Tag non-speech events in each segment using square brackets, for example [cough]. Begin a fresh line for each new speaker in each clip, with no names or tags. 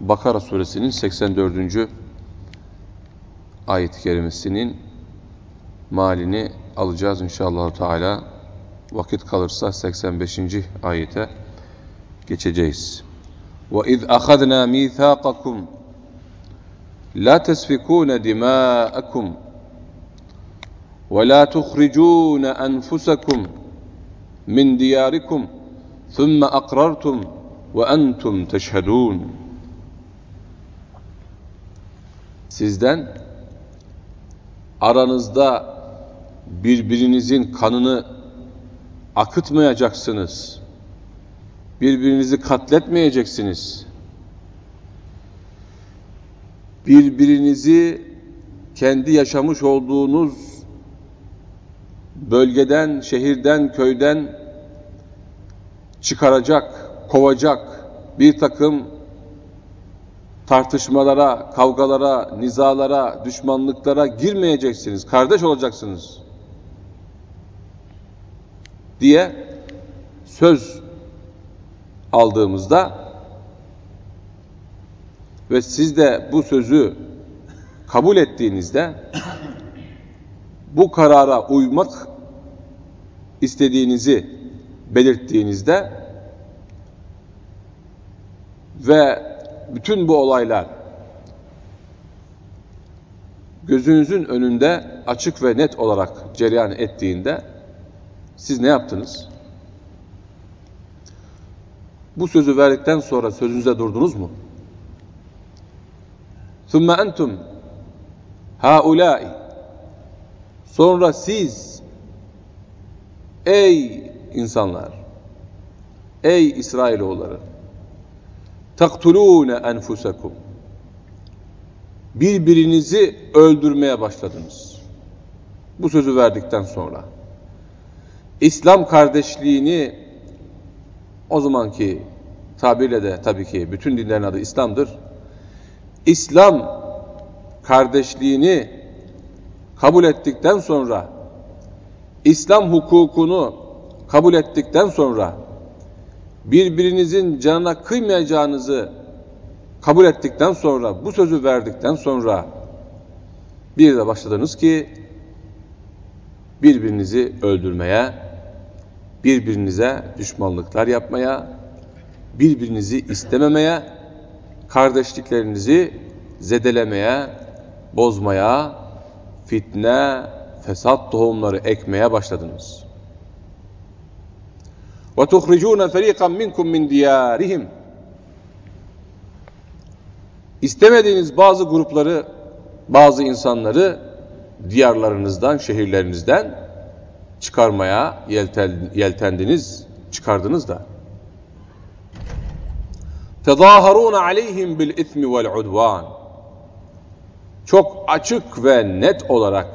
Bakara suresinin 84. ayet-i kerimesinin malini alacağız inşallah Teala. Vakit kalırsa 85. ayete geçeceğiz. وَاِذْ أَخَذْنَا مِيثَاقَكُمْ لَا تَسْفِكُونَ دِمَاءَكُمْ وَلَا تُخْرِجُونَ أَنفُسَكُمْ مِنْ دِيَارِكُمْ ثُمَّ أَقْرَرْتُمْ وَأَنْتُمْ تَشْهَدُونَ Sizden aranızda birbirinizin kanını akıtmayacaksınız. Birbirinizi katletmeyeceksiniz. Birbirinizi kendi yaşamış olduğunuz bölgeden, şehirden, köyden çıkaracak, kovacak bir takım tartışmalara, kavgalara, nizalara, düşmanlıklara girmeyeceksiniz. Kardeş olacaksınız. Diye söz aldığımızda ve siz de bu sözü kabul ettiğinizde bu karara uymak istediğinizi belirttiğinizde ve bütün bu olaylar gözünüzün önünde açık ve net olarak cereyan ettiğinde siz ne yaptınız? Bu sözü verdikten sonra sözünüze durdunuz mu? ثُمَّ أَنْتُمْ هَؤُلَاءِ Sonra siz ey insanlar ey İsrailoğulları taktulûne enfusekum birbirinizi öldürmeye başladınız. Bu sözü verdikten sonra İslam kardeşliğini o zamanki tabirle de tabii ki bütün dinlerin adı İslam'dır. İslam kardeşliğini kabul ettikten sonra İslam hukukunu kabul ettikten sonra birbirinizin canına kıymayacağınızı kabul ettikten sonra, bu sözü verdikten sonra bir de başladınız ki birbirinizi öldürmeye, birbirinize düşmanlıklar yapmaya, birbirinizi istememeye, kardeşliklerinizi zedelemeye, bozmaya, fitne, fesat tohumları ekmeye başladınız. وَتُخْرِجُونَ فَر۪يقًا مِنْكُمْ مِنْ دِيَارِهِمْ İstemediğiniz bazı grupları, bazı insanları diyarlarınızdan, şehirlerinizden çıkarmaya yeltendiniz, çıkardınız da. تَظَاهَرُونَ عَلَيْهِمْ بِالْاِثْمِ وَالْعُدْوَانِ Çok açık ve net olarak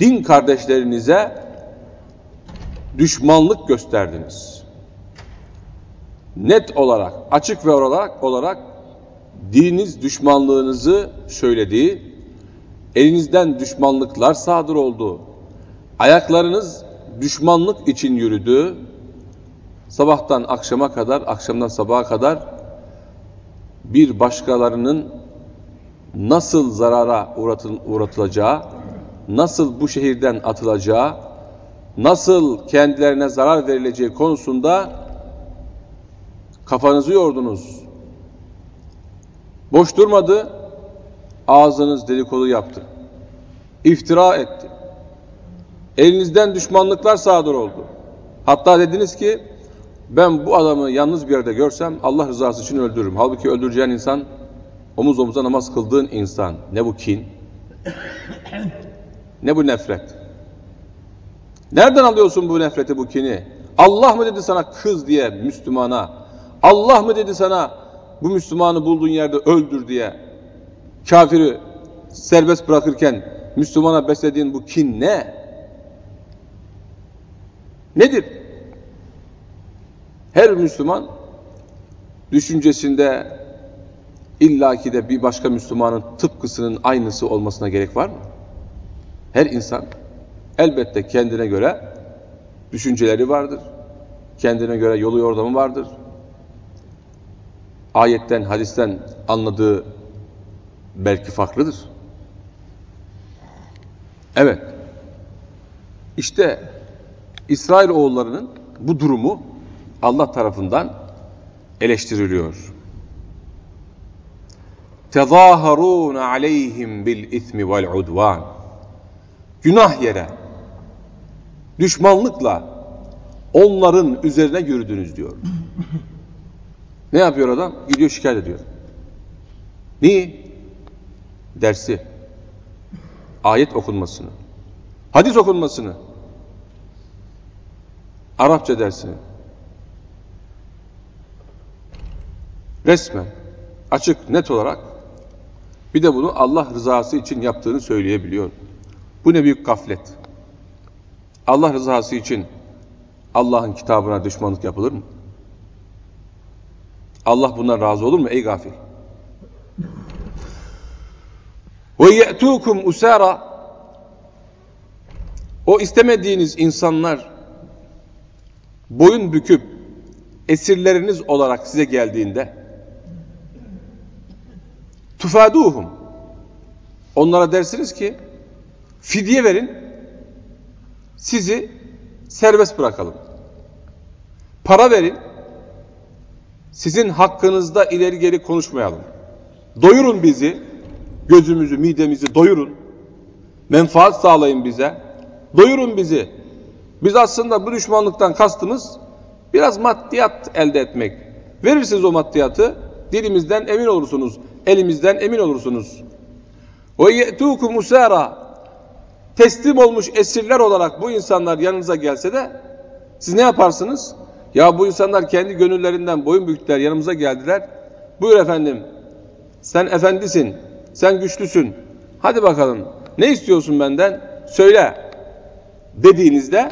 din kardeşlerinize düşmanlık gösterdiniz. Net olarak, açık ve olarak olarak dininiz düşmanlığınızı söyledi, elinizden düşmanlıklar sadır oldu, ayaklarınız düşmanlık için yürüdü, sabahtan akşama kadar, akşamdan sabaha kadar bir başkalarının nasıl zarara uğratılacağı, nasıl bu şehirden atılacağı, nasıl kendilerine zarar verileceği konusunda kafanızı yordunuz. Boş durmadı, ağzınız dedikodu yaptı. İftira etti. Elinizden düşmanlıklar sadır oldu. Hatta dediniz ki, ben bu adamı yalnız bir yerde görsem Allah rızası için öldürürüm. Halbuki öldüreceğin insan, omuz omuza namaz kıldığın insan. Ne bu kin? Ne bu nefret? Nereden alıyorsun bu nefreti, bu kini? Allah mı dedi sana kız diye Müslümana? Allah mı dedi sana bu Müslümanı bulduğun yerde öldür diye? Kafiri serbest bırakırken Müslümana beslediğin bu kin ne? Nedir? Her Müslüman düşüncesinde illaki de bir başka Müslümanın tıpkısının aynısı olmasına gerek var mı? Her insan elbette kendine göre düşünceleri vardır. Kendine göre yolu yordamı vardır. ayetten, hadisten anladığı belki farklıdır. Evet. İşte İsrail oğullarının bu durumu Allah tarafından eleştiriliyor. Tezaharun aleyhim bil ismi vel udvan. Günah yere, düşmanlıkla onların üzerine yürüdünüz diyor. [laughs] Ne yapıyor adam? Gidiyor şikayet ediyor. Niye? Dersi, ayet okunmasını, hadis okunmasını, Arapça dersini, resmen, açık, net olarak bir de bunu Allah rızası için yaptığını söyleyebiliyor. Bu ne büyük gaflet. Allah rızası için Allah'ın kitabına düşmanlık yapılır mı? Allah bundan razı olur mu ey gafil? Ve ye'tukum usara o istemediğiniz insanlar boyun büküp esirleriniz olarak size geldiğinde tufaduhum onlara dersiniz ki fidye verin sizi serbest bırakalım. Para verin sizin hakkınızda ileri geri konuşmayalım. Doyurun bizi, gözümüzü, midemizi doyurun. Menfaat sağlayın bize. Doyurun bizi. Biz aslında bu düşmanlıktan kastımız biraz maddiyat elde etmek. Verirsiniz o maddiyatı, dilimizden emin olursunuz, elimizden emin olursunuz. Ve ye'tukum usara teslim olmuş esirler olarak bu insanlar yanınıza gelse de siz ne yaparsınız? Ya bu insanlar kendi gönüllerinden boyun büktüler, yanımıza geldiler. Buyur efendim, sen efendisin, sen güçlüsün. Hadi bakalım, ne istiyorsun benden? Söyle. Dediğinizde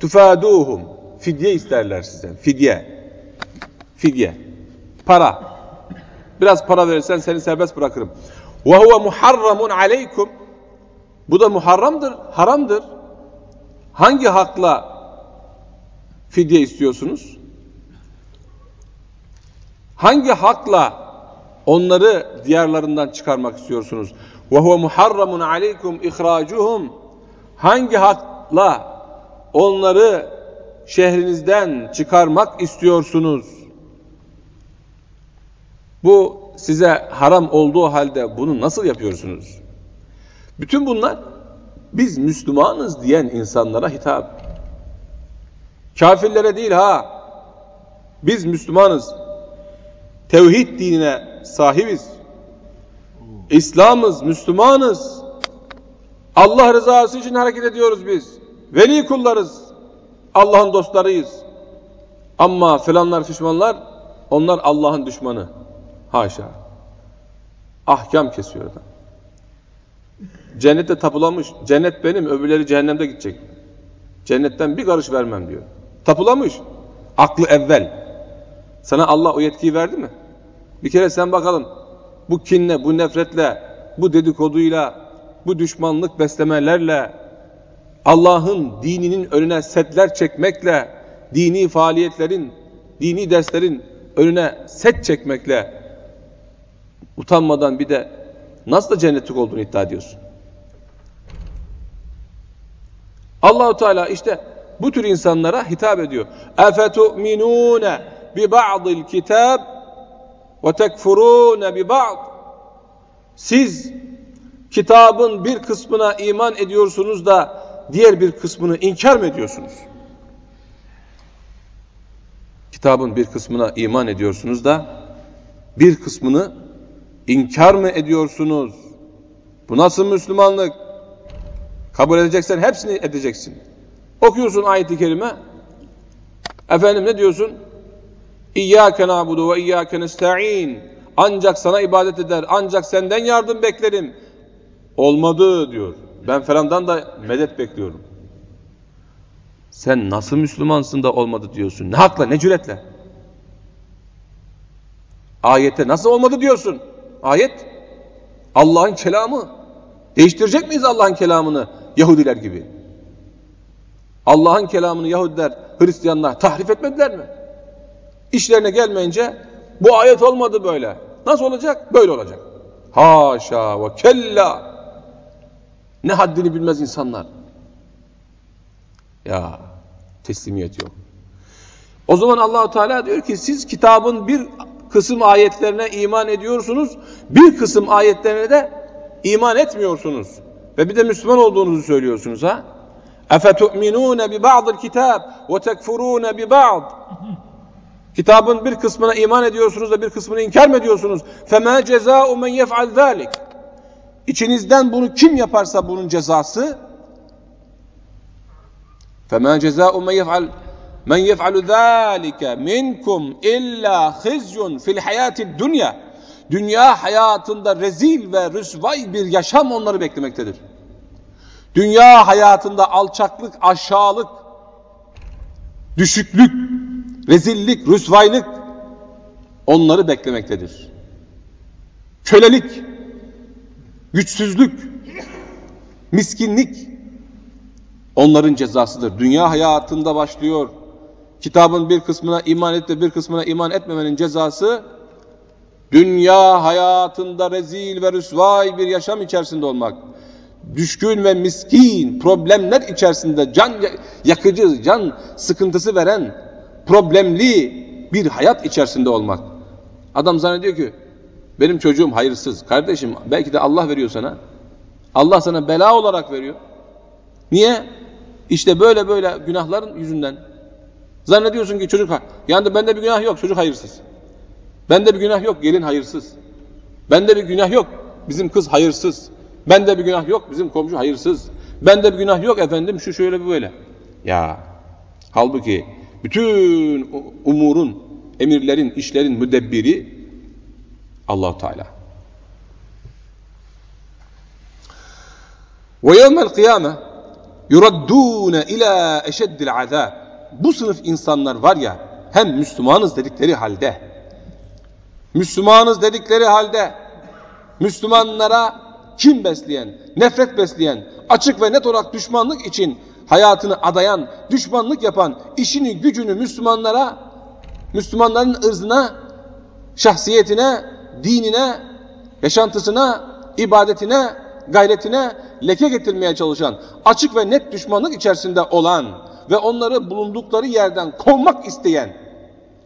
tufaduhum, fidye isterler sizden, fidye. Fidye. Para. Biraz para verirsen seni serbest bırakırım. Ve huve muharramun aleykum. Bu da muharramdır, haramdır. Hangi hakla fidye istiyorsunuz? Hangi hakla onları diyarlarından çıkarmak istiyorsunuz? Ve huve muharramun aleykum ihracuhum. Hangi hakla onları şehrinizden çıkarmak istiyorsunuz? Bu size haram olduğu halde bunu nasıl yapıyorsunuz? Bütün bunlar biz Müslümanız diyen insanlara hitap. Kafirlere değil ha. Biz Müslümanız. Tevhid dinine sahibiz. İslam'ız, Müslümanız. Allah rızası için hareket ediyoruz biz. Veli kullarız. Allah'ın dostlarıyız. Ama filanlar düşmanlar, onlar Allah'ın düşmanı. Haşa. Ahkam kesiyor adam. Cennette tapulamış. Cennet benim, öbürleri cehennemde gidecek. Cennetten bir karış vermem diyor. Tapulamış. Aklı evvel. Sana Allah o yetkiyi verdi mi? Bir kere sen bakalım. Bu kinle, bu nefretle, bu dedikoduyla, bu düşmanlık beslemelerle, Allah'ın dininin önüne setler çekmekle, dini faaliyetlerin, dini derslerin önüne set çekmekle utanmadan bir de nasıl da cennetlik olduğunu iddia ediyorsun? Allahu Teala işte bu tür insanlara hitap ediyor. Efetu'minune bi ba'dil kitab ve tekfurune bi ba'd. Siz kitabın bir kısmına iman ediyorsunuz da diğer bir kısmını inkar mı ediyorsunuz? Kitabın bir kısmına iman ediyorsunuz da bir kısmını inkar mı ediyorsunuz? Bu nasıl Müslümanlık? Kabul edeceksen hepsini edeceksin. Okuyorsun ayeti kerime. Efendim ne diyorsun? İyyâke na'budu ve iyyâke nesta'in. Ancak sana ibadet eder, ancak senden yardım beklerim. Olmadı diyor. Ben falandan da medet bekliyorum. Sen nasıl Müslümansın da olmadı diyorsun? Ne hakla, ne cüretle? Ayete nasıl olmadı diyorsun? Ayet Allah'ın kelamı. Değiştirecek miyiz Allah'ın kelamını Yahudiler gibi? Allah'ın kelamını Yahudiler, Hristiyanlar tahrif etmediler mi? İşlerine gelmeyince Bu ayet olmadı böyle. Nasıl olacak? Böyle olacak. Haşa ve kella. Ne haddini bilmez insanlar. Ya teslimiyet yok. O zaman Allahu Teala diyor ki siz kitabın bir kısım ayetlerine iman ediyorsunuz, bir kısım ayetlerine de iman etmiyorsunuz. Ve bir de Müslüman olduğunuzu söylüyorsunuz ha? اَفَتُؤْمِنُونَ بِبَعْضِ الْكِتَابِ وَتَكْفُرُونَ بِبَعْضِ Kitabın bir kısmına iman ediyorsunuz da bir kısmını inkar mı ediyorsunuz? فَمَا جَزَاءُ مَنْ يَفْعَلْ ذَٰلِكَ İçinizden bunu kim yaparsa bunun cezası فَمَا جَزَاءُ مَنْ يَفْعَلْ Men yef'alu zâlike minkum illa khizyun fil hayatid dünya. Dünya hayatında rezil ve rüsvay bir yaşam onları beklemektedir. Dünya hayatında alçaklık, aşağılık, düşüklük, rezillik, rüsvaylık onları beklemektedir. Kölelik, güçsüzlük, miskinlik onların cezasıdır. Dünya hayatında başlıyor. Kitabın bir kısmına iman et de bir kısmına iman etmemenin cezası dünya hayatında rezil ve rüsvay bir yaşam içerisinde olmak. Düşkün ve miskin problemler içerisinde can yakıcı, can sıkıntısı veren problemli bir hayat içerisinde olmak. Adam zannediyor ki benim çocuğum hayırsız. Kardeşim belki de Allah veriyor sana. Allah sana bela olarak veriyor. Niye? İşte böyle böyle günahların yüzünden. Zannediyorsun ki çocuk yani bende bir günah yok çocuk hayırsız. Bende bir günah yok gelin hayırsız. Bende bir günah yok bizim kız hayırsız. Bende bir günah yok bizim komşu hayırsız. Bende bir günah yok efendim şu şöyle böyle. Ya halbuki bütün umurun, emirlerin, işlerin müdebbiri allah Teala. Ve yevmel kıyame yuraddûne ilâ eşeddil azâb. Bu sınıf insanlar var ya hem Müslümanız dedikleri halde Müslümanız dedikleri halde Müslümanlara kim besleyen, nefret besleyen, açık ve net olarak düşmanlık için hayatını adayan, düşmanlık yapan, işini gücünü Müslümanlara, Müslümanların ırzına, şahsiyetine, dinine, yaşantısına, ibadetine, gayretine leke getirmeye çalışan, açık ve net düşmanlık içerisinde olan ve onları bulundukları yerden kovmak isteyen,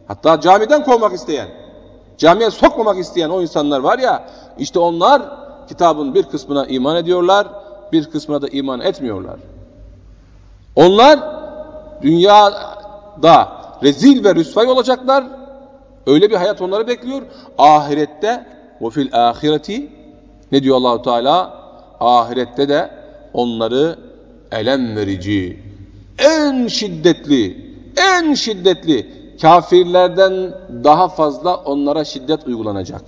hatta camiden kovmak isteyen, camiye sokmamak isteyen o insanlar var ya, işte onlar kitabın bir kısmına iman ediyorlar, bir kısmına da iman etmiyorlar. Onlar dünyada rezil ve rüsvay olacaklar. Öyle bir hayat onları bekliyor. Ahirette ve fil ahireti ne diyor Allahu Teala? Ahirette de onları elem verici, en şiddetli, en şiddetli kafirlerden daha fazla onlara şiddet uygulanacak.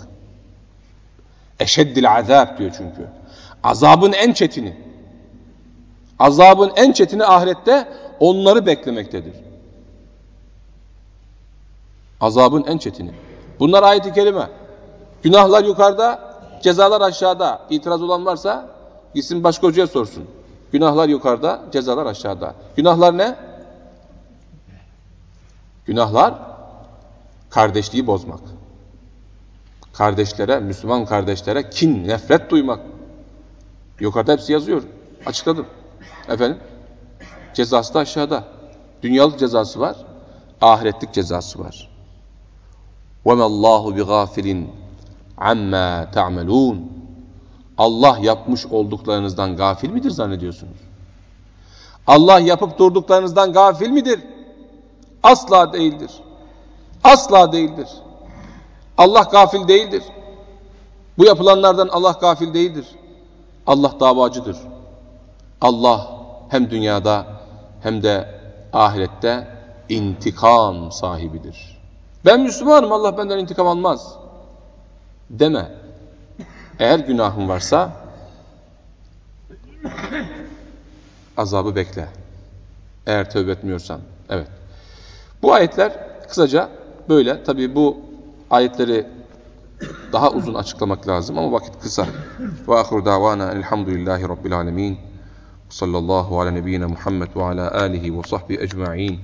Eşeddil azab diyor çünkü. Azabın en çetini. Azabın en çetini ahirette onları beklemektedir. Azabın en çetini. Bunlar ayet-i kerime. Günahlar yukarıda, cezalar aşağıda. İtiraz olan varsa gitsin başka hocaya sorsun. Günahlar yukarıda, cezalar aşağıda. Günahlar ne? Günahlar kardeşliği bozmak. Kardeşlere, Müslüman kardeşlere kin, nefret duymak. Yukarıda hepsi yazıyor. Açıkladım. Efendim? Cezası da aşağıda. Dünyalık cezası var, ahiretlik cezası var. وَمَا اللّٰهُ بِغَافِلٍ عَمَّا تَعْمَلُونَ Allah yapmış olduklarınızdan gafil midir zannediyorsunuz? Allah yapıp durduklarınızdan gafil midir? Asla değildir. Asla değildir. Allah gafil değildir. Bu yapılanlardan Allah gafil değildir. Allah davacıdır. Allah hem dünyada hem de ahirette intikam sahibidir. Ben Müslümanım Allah benden intikam almaz. Deme. Eğer günahın varsa azabı bekle. Eğer tövbe etmiyorsan. Evet. Bu ayetler kısaca böyle. Tabi bu ayetleri daha uzun açıklamak lazım ama vakit kısa. Ve ahir davana elhamdülillahi rabbil alemin. Sallallahu ala nebiyyina Muhammed ve ala alihi ve sahbihi ecma'in.